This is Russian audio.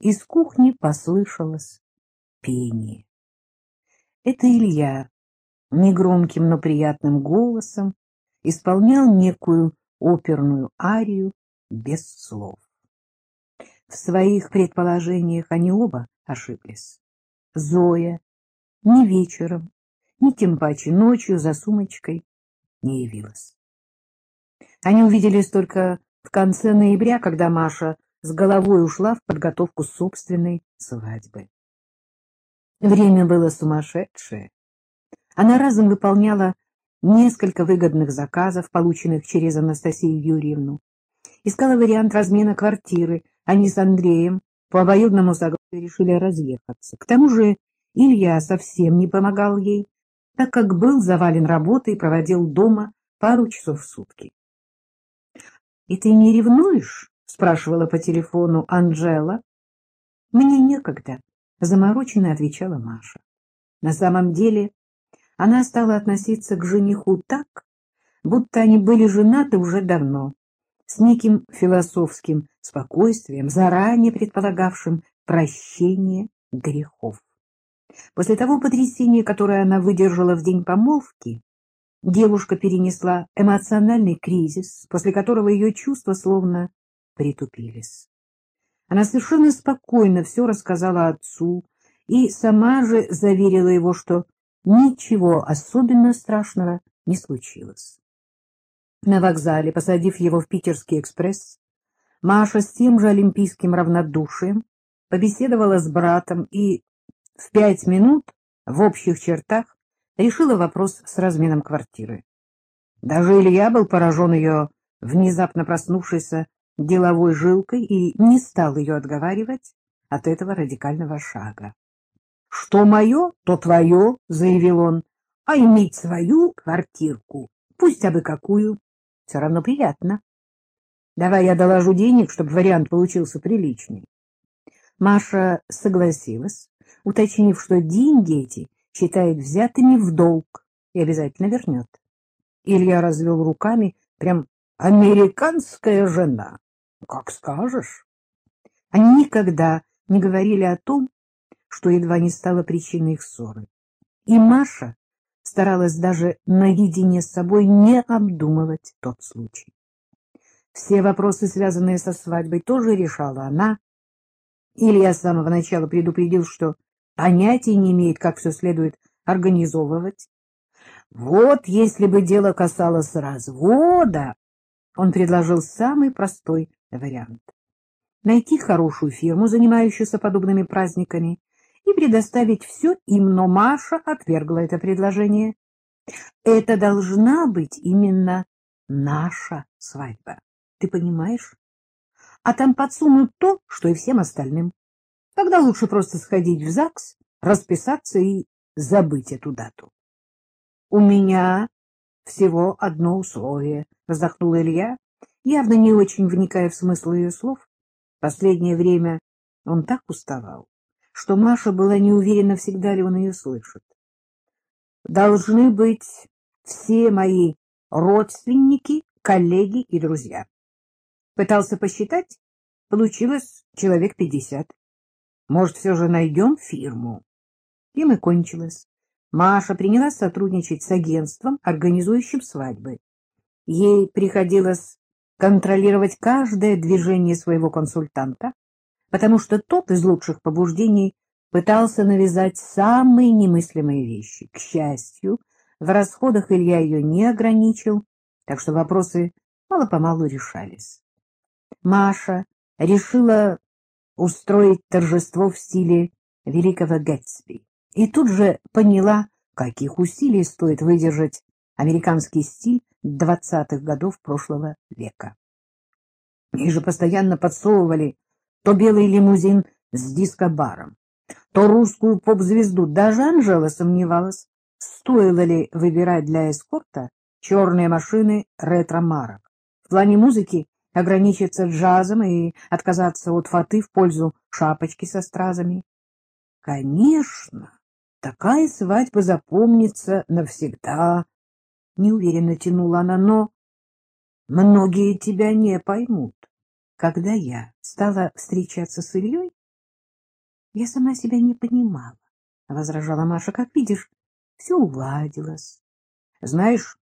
из кухни послышалось пение. Это Илья негромким, но приятным голосом исполнял некую оперную арию без слов. В своих предположениях они оба ошиблись. Зоя ни вечером, ни тем паче ночью за сумочкой не явилась. Они увиделись только в конце ноября, когда Маша с головой ушла в подготовку собственной свадьбы. Время было сумасшедшее. Она разом выполняла несколько выгодных заказов, полученных через Анастасию Юрьевну. Искала вариант размена квартиры. Они с Андреем по обоюдному согласию решили разъехаться. К тому же Илья совсем не помогал ей, так как был завален работой и проводил дома пару часов в сутки. — И ты не ревнуешь? — спрашивала по телефону Анжела. — Мне некогда, — замороченно отвечала Маша. На самом деле она стала относиться к жениху так, будто они были женаты уже давно, с неким философским спокойствием, заранее предполагавшим прощение грехов. После того потрясения, которое она выдержала в день помолвки, девушка перенесла эмоциональный кризис, после которого ее чувства словно притупились. Она совершенно спокойно все рассказала отцу и сама же заверила его, что ничего особенно страшного не случилось. На вокзале, посадив его в питерский экспресс, Маша с тем же олимпийским равнодушием побеседовала с братом и в пять минут в общих чертах решила вопрос с разменом квартиры. Даже Илья был поражен ее внезапно проснувшейся деловой жилкой и не стал ее отговаривать от этого радикального шага. — Что мое, то твое, — заявил он, — а иметь свою квартирку, пусть абы какую, все равно приятно. Давай я доложу денег, чтобы вариант получился приличный. Маша согласилась, уточнив, что деньги эти считает взятыми в долг и обязательно вернет. Илья развел руками, прям американская жена. Как скажешь. Они никогда не говорили о том, что едва не стало причиной их ссоры. И Маша старалась даже наедине с собой не обдумывать тот случай. Все вопросы, связанные со свадьбой, тоже решала она. Илья с самого начала предупредил, что понятия не имеет, как все следует организовывать. Вот если бы дело касалось развода, он предложил самый простой вариант. Найти хорошую фирму, занимающуюся подобными праздниками, и предоставить все им, но Маша отвергла это предложение. Это должна быть именно наша свадьба, ты понимаешь? А там подсунут то, что и всем остальным. Тогда лучше просто сходить в ЗАГС, расписаться и забыть эту дату. — У меня всего одно условие, — вздохнул Илья, явно не очень вникая в смысл ее слов. Последнее время он так уставал, что Маша была не уверена, всегда ли он ее слышит. Должны быть все мои родственники, коллеги и друзья. Пытался посчитать, получилось человек пятьдесят. Может, все же найдем фирму? Им и кончилось. Маша принялась сотрудничать с агентством, организующим свадьбы. Ей приходилось контролировать каждое движение своего консультанта, потому что тот из лучших побуждений пытался навязать самые немыслимые вещи. К счастью, в расходах Илья ее не ограничил, так что вопросы мало-помалу решались. Маша решила устроить торжество в стиле великого Гэтсби и тут же поняла, каких усилий стоит выдержать американский стиль двадцатых годов прошлого века. Ей же постоянно подсовывали то белый лимузин с дискобаром, то русскую поп-звезду. Даже Анжела сомневалась, стоило ли выбирать для эскорта черные машины ретро-марок. В плане музыки ограничиться джазом и отказаться от фаты в пользу шапочки со стразами. Конечно, такая свадьба запомнится навсегда, неуверенно тянула она, но многие тебя не поймут. Когда я стала встречаться с Ильей, Я сама себя не понимала, — возражала Маша. Как видишь, все уладилось. Знаешь,